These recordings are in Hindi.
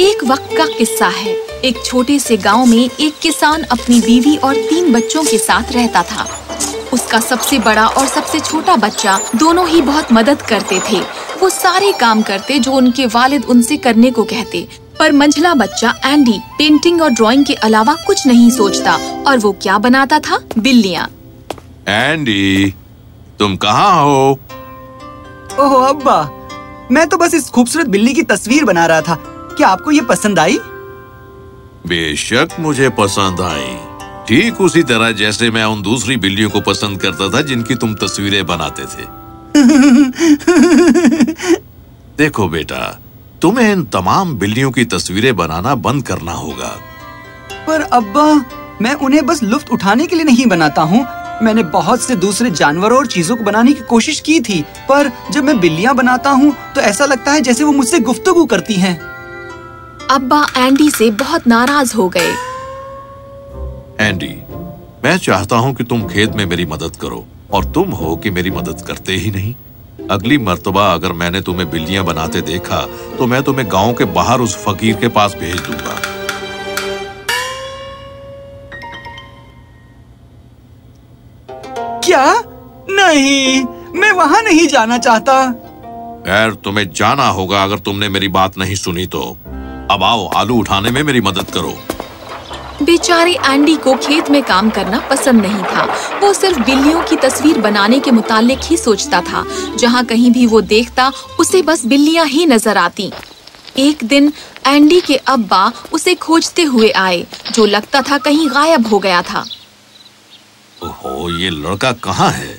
एक वक्त का किस्सा है। एक छोटे से गाँव में एक किसान अपनी बीवी और तीन बच्चों के साथ रहता था। उसका सबसे बड़ा और सबसे छोटा बच्चा दोनों ही बहुत मदद करते थे। वो सारे काम करते जो उनके वालिद उनसे करने को कहते। पर मंझला बच्चा एंडी पेंटिंग और ड्राइंग के अलावा कुछ नहीं सोचता और वो क्या बनाता था? बिल्लियाँ। एंडी तुम कहाँ हो? ओहो अब्बा मैं तो बस इस खूबसूरत बिल्ली की तस्वीर बना रहा था। क्या आपको ये पसंद आई? बेशक मुझे पसंद आई। ठीक उसी तरह जैसे मैं उन दूसरी बिल्लियों को पसंद करता था जिनकी तुम तस्वीरें बनाते थे। देखो बेटा तुम्हें इन तमाम बिल्लियों की तस्वीरें बनाना बंद करना होगा। पर अब्बा मैं उन्हें बस लुफ्त उठाने के लिए नहीं बनाता हूँ। मैंने बहुत से दूसरे जानवरों और चीज़ों को बनाने की कोशिश की थी पर जब मैं बिल्लियाँ बनाता हूँ तो ऐसा लगता है जैसे वो मुझसे गुफ्तगू करती हैं। अब्बा एंडी से बहुत नाराज़ हो गए। एंडी मैं चाहता हूँ कि तुम खेत में मेरी मदद करो और तुम हो कि मेरी मदद करते ही नहीं। अगली मर्तबा अगर मैंने तुम्हें बिल्लियाँ बनाते देखा तो मैं तुम्हें गाँव के बाहर उस फकीर के पास भेज दूँगा। क्या? नहीं मैं वहाँ नहीं जाना चाहता। खैर तुम्हें जाना होगा अगर तुमने मेरी बात नहीं सुनी तो। अब आओ आलू उठाने में मेरी मदद करो। बेचारे एंडी को खेत में काम करना पसंद नहीं था। वो सिर्फ़ बिल्लियों की तस्वीर बनाने के मुतालिक ही सोचता था। जहाँ कहीं भी वो देखता उसे बस बिल्लियाँ ही नज़र आती। एक दिन एंडी के अब्बा उसे खोजते हुए आए जो लगता था कहीं गायब हो गया था। ओहो ये लड़का कहाँ है?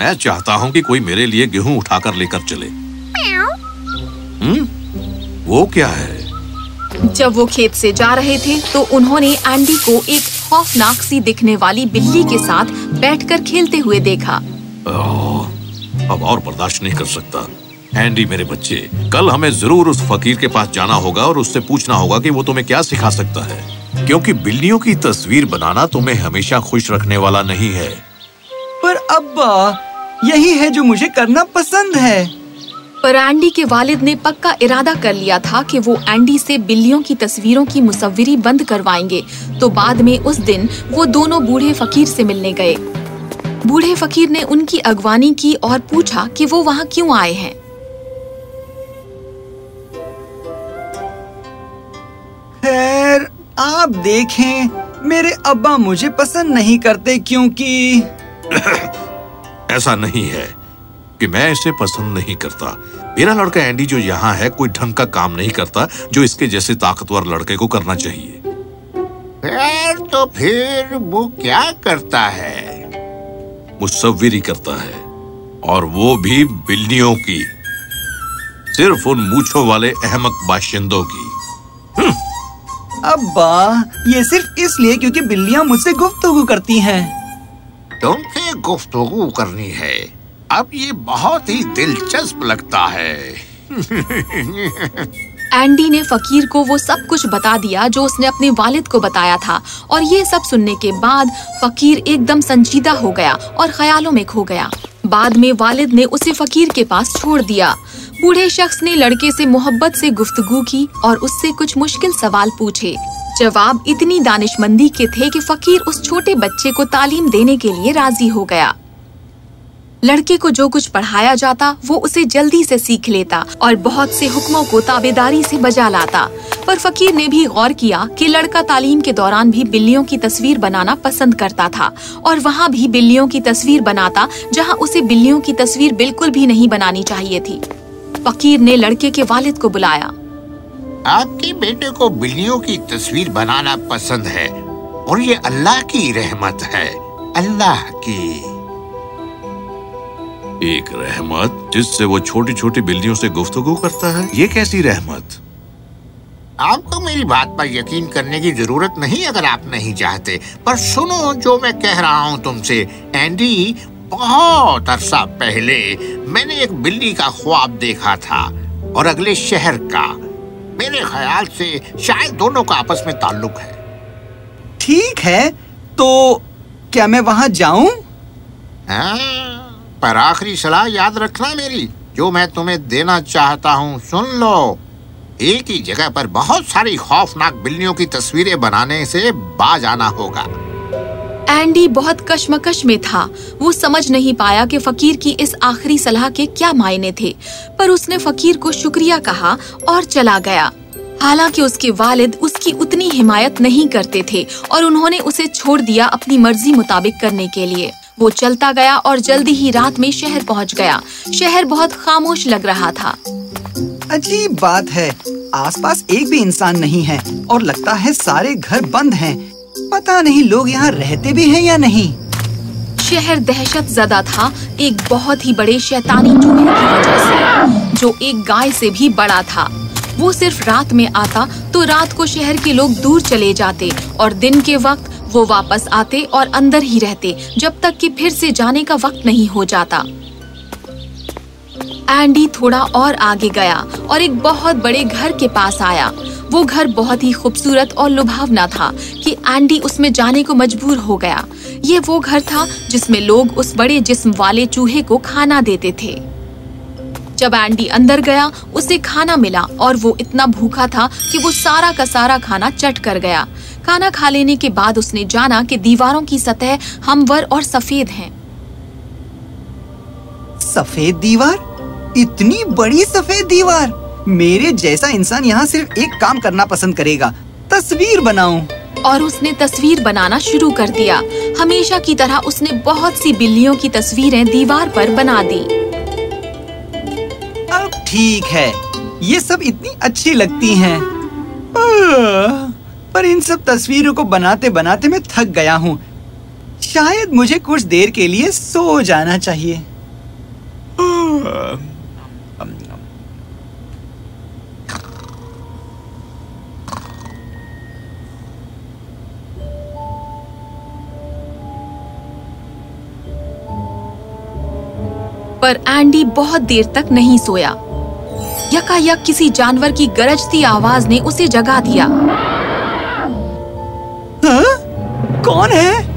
मैं चाहता हूँ कि कोई मेरे लिए गेहूँ उठाकर लेकर चले। हम्म? वो क्या है? जब वो खेत से जा रहे थे तो उन्होंने एंडी को एक खौफनाक सी दिखने वाली बिल्ली के साथ बैठकर खेलते हुए देखा। अब और बर्दाश्त नहीं कर सकता। एंडी मेरे बच्चे कल हमें ज़रूर उस फकीर के पास जाना होगा और उससे पूछना होगा कि वो तुम्हें क्या सिखा सकता है। क्योंकि बिल्लियों की तस्वीर बनाना तुम्हें हमेशा खुश रखने वाला नहीं है। पर अब्बा यही है जो मुझे करना पसंद है। पर एंडी के वालिद ने पक्का इरादा कर लिया था कि वो एंडी से बिल्लियों की तस्वीरों की मुसविरी बंद करवाएँगे। तो बाद में उस दिन वो दोनों बूढ़े फकीर से मिलने गए। बूढ़े फकीर ने उनकी अगवानी की और पूछा कि वो वहाँ क्यों आए हैं। खैर आप देखें मेरे अब्बा मुझे पसंद नहीं करते क्योंकि ऐसा नहीं है। कि मैं इसे पसंद नहीं करता। मेरा लड़का एंडी जो यहाँ है कोई ढंग का काम नहीं करता जो इसके जैसे ताकतवर लड़के को करना चाहिए। खैर तो फिर वो क्या करता है? मुसव्विरी करता है और वो भी बिल्लियों की। सिर्फ़ उन मूछों वाले अहमक बाशिंदों की। अब्बा ये सिर्फ़ इसलिए क्योंकि बिल्लियाँ मुझसे गुफ्तगू करती हैं। तुमसे गुफ्तगू करनी है? अब ये बहुत ही दिलचस्प लगता है। एंडी ने फकीर को वो सब कुछ बता दिया जो उसने अपने वालिद को बताया था। और ये सब सुनने के बाद फकीर एकदम संजीदा हो गया और ख्यालों में खो गया। बाद में वालिद ने उसे फकीर के पास छोड़ दिया। बूढ़े शख्स ने लड़के से मोहब्बत से गुफ्तगू की और उससे कुछ मुश्किल सवाल पूछे। जवाब इतनी दानिशमंदी के थे कि फकीर उस छोटे बच्चे को तालीम देने के लिए राज़ी हो गया। लड़के को जो कुछ पढ़ाया जाता, वो उसे जल्दी से सीख लेता और बहुत से हुक्मों को ताबेदारी से बजा लाता। पर फकीर ने भी गौर किया कि लड़का तालीम के दौरान भी बिल्लियों की तस्वीर बनाना पसंद करता था और वहाँ भी बिल्लियों की तस्वीर बनाता, जहाँ उसे बिल्लियों की तस्वीर बिल्कुल भी नहीं बनानी चाहिए थी। फकीर ने लड़के के वालिद को बुलाया। आपके बेटे को बिल्लियों की तस्वीर बनाना पसंद है और ये अल्लाह की रहमत है। अल्लाह की। एक रहमत जिससे वो छोटी छोटी बिल्लियों से गुफ्तगू करता है। ये कैसी रहमत? आपको मेरी बात पर यकीन करने की ज़रूरत नहीं अगर आप नहीं चाहते पर सुनो जो मैं कह रहा हूँ तुमसे। एंडी बहुत अरसा पहले मैंने एक बिल्ली का ख्वाब देखा था और अगले शहर का। मेरे ख्याल से शायद दोनों का आपस में ताल्लुक है। ठीक है तो क्या मैं वहाँ जाऊँ? हाँ, पर आखिरी सलाह याद रखना मेरी। जो मैं तुम्हें देना चाहता हूँ, सुन लो। एक ही जगह पर बहुत सारी खौफनाक बिल्लियों की तस्वीरें बनाने से बाज आना होगा। एंडी बहुत कश्मकश में था। वो समझ नहीं पाया कि फकीर की इस आखिरी सलाह के क्या मायने थे। पर उसने फकीर को शुक्रिया कहा और चला गया। हालाँकि उसके वालिद उसकी उतनी हिमायत नहीं करते थे और उन्होंने उसे छोड़ दिया अपनी मर्ज़ी मुताबिक करने के लिए। वो चलता गया और जल्दी ही रात में शहर पहुँच गया। शहर बहुत खामोश लग रहा था। अजीब बात है आसपास एक भी इंसान नहीं है और लगता है सारे घर बंद हैं। पता नहीं लोग यहाँ रहते भी हैं या नहीं। शहर दहशत जदा था एक बहुत ही बड़े शैतानी चूहे की वजह से जो एक गाय से भी बड़ा था। वो सिर्फ़ रात में आता तो रात को शहर के लोग दूर चले जाते और दिन के वक्त वो वापस आते और अंदर ही रहते, जब तक कि फिर से जाने का वक्त नहीं हो जाता। एंडी थोड़ा और आगे गया और एक बहुत बड़े घर के पास आया। वो घर बहुत ही खूबसूरत और लुभावना था कि एंडी उसमें जाने को मजबूर हो गया। ये वो घर था जिसमें लोग उस बड़े जिस्म वाले चूहे को खाना देते थे। जब एंडी अंदर गया, उसे खाना मिला और वो इतना भूखा था कि वो सारा का सारा खाना चट कर गया। खाना खा लेने के बाद उसने जाना कि दीवारों की सतह हमवर और सफ़ेद हैं। सफ़ेद दीवार इतनी बड़ी सफ़ेद दीवार मेरे जैसा इंसान यहाँ सिर्फ़ एक काम करना पसंद करेगा तस्वीर बनाऊँ। और उसने तस्वीर बनाना शुरू कर दिया हमेशा की तरह उसने बहुत सी बिल्लियों की तस्वीरें दीवार पर बना दी अब ठीक है ये सब इतनी अच्छी लगती हैं। पर इन सब तस्वीरों को बनाते बनाते मैं थक गया हूँ। शायद मुझे कुछ देर के लिए सो जाना चाहिए। पर एंडी बहुत देर तक नहीं सोया। यकायक किसी जानवर की गरजती आवाज़ ने उसे जगा दिया? कौन है?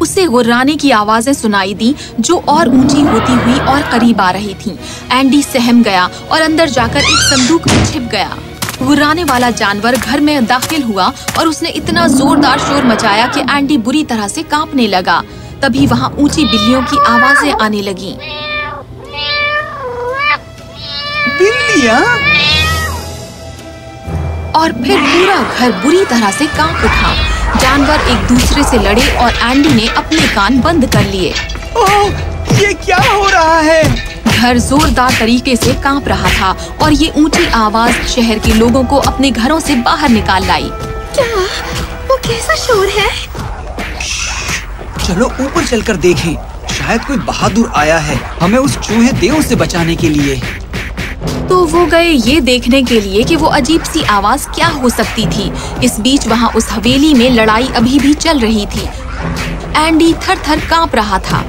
उसे गुर्राने की आवाज़ें सुनाई दी जो और ऊँची होती हुई और करीब आ रही थीं। एंडी सहम गया और अंदर जाकर एक संदूक में छिप गया। गुर्राने वाला जानवर घर में दाखिल हुआ और उसने इतना जोरदार शोर मचाया कि एंडी बुरी तरह से कांपने लगा। तभी वहाँ ऊँची बिल्लियों की आवाज़ें आने लगीं। बिल्लियाँ? और फिर पूरा घर बुरी तरह से काँप उठा। जानवर एक दूसरे से लड़े और एंडी ने अपने कान बंद कर लिए। ओह ये क्या हो रहा है? घर जोरदार तरीके से काँप रहा था और ये ऊँची आवाज़ शहर के लोगों को अपने घरों से बाहर निकाल लाई। क्या वो कैसा शोर है? चलो ऊपर चलकर देखें। शायद कोई बहादुर आया है। हमें उस चूहे देव से बचाने के लिए। तो वो गए ये देखने के लिए कि वो अजीब सी आवाज़ क्या हो सकती थी। इस बीच वहाँ उस हवेली में लड़ाई अभी भी चल रही थी। एंडी थर थर काँप रहा था।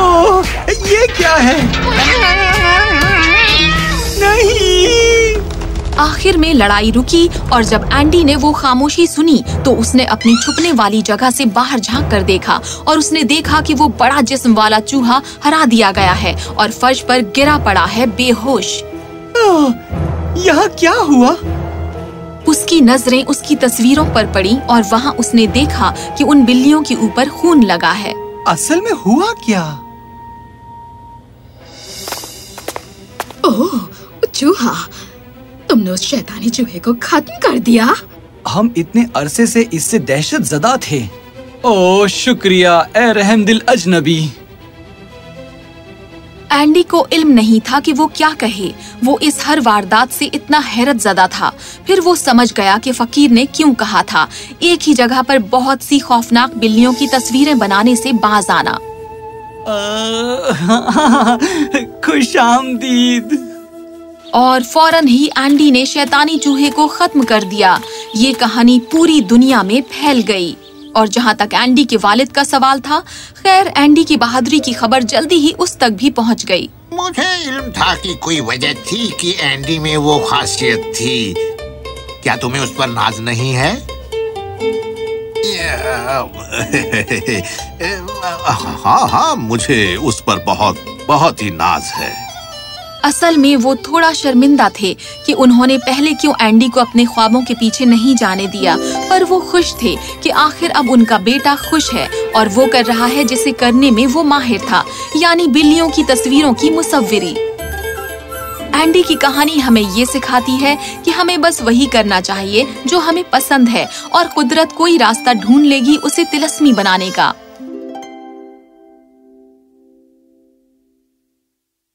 ओह, ये क्या है? आखिर में लड़ाई रुकी और जब एंडी ने वो खामोशी सुनी तो उसने अपनी छुपने वाली जगह से बाहर झाँक कर देखा और उसने देखा कि वो बड़ा जिस्म वाला चूहा हरा दिया गया है और फर्श पर गिरा पड़ा है बेहोश। ओह, यहाँ क्या हुआ? उसकी नज़रें उसकी तस्वीरों पर पड़ी और वहाँ उसने देखा कि उन बिल्लियों के ऊपर खून लगा है। असल में हुआ क्या? ओह चूहा तुमने उस शैतानी चूहे को खत्म कर दिया? हम इतने अरसे से इससे दहशत जदा थे। ओ शुक्रिया ए रहम दिल अजनबी। एंडी को इल्म नहीं था कि वो क्या कहे। वो इस हर वारदात से इतना हैरत जदा था। फिर वो समझ गया कि फकीर ने क्यों कहा था। एक ही जगह पर बहुत सी खौफनाक बिल्लियों की तस्वीरें बनाने से बाज आना। खुश आमदीद और फ़ौरन ही एंडी ने शैतानी चूहे को खत्म कर दिया। ये कहानी पूरी दुनिया में फैल गई। और जहाँ तक एंडी के वालिद का सवाल था, खैर, एंडी की बहादुरी की खबर जल्दी ही उस तक भी पहुँच गई। मुझे इल्म था कि कोई वजह थी कि एंडी में वो खासियत थी। क्या तुम्हें उस पर नाज नहीं है? हाँ हाँ मुझे उस पर बहुत बहुत ही नाज है। असल में वो थोड़ा शर्मिंदा थे कि उन्होंने पहले क्यों एंडी को अपने ख्वाबों के पीछे नहीं जाने दिया। पर वो खुश थे कि आखिर अब उनका बेटा खुश है और वो कर रहा है जिसे करने में वो माहिर था, यानी बिल्लियों की तस्वीरों की मुसव्विरी। एंडी की कहानी हमें ये सिखाती है कि हमें बस वही करना चाहिए जो हमें पसंद है और कुदरत कोई रास्ता ढूंढ लेगी उसे तिलस्मी बनाने का।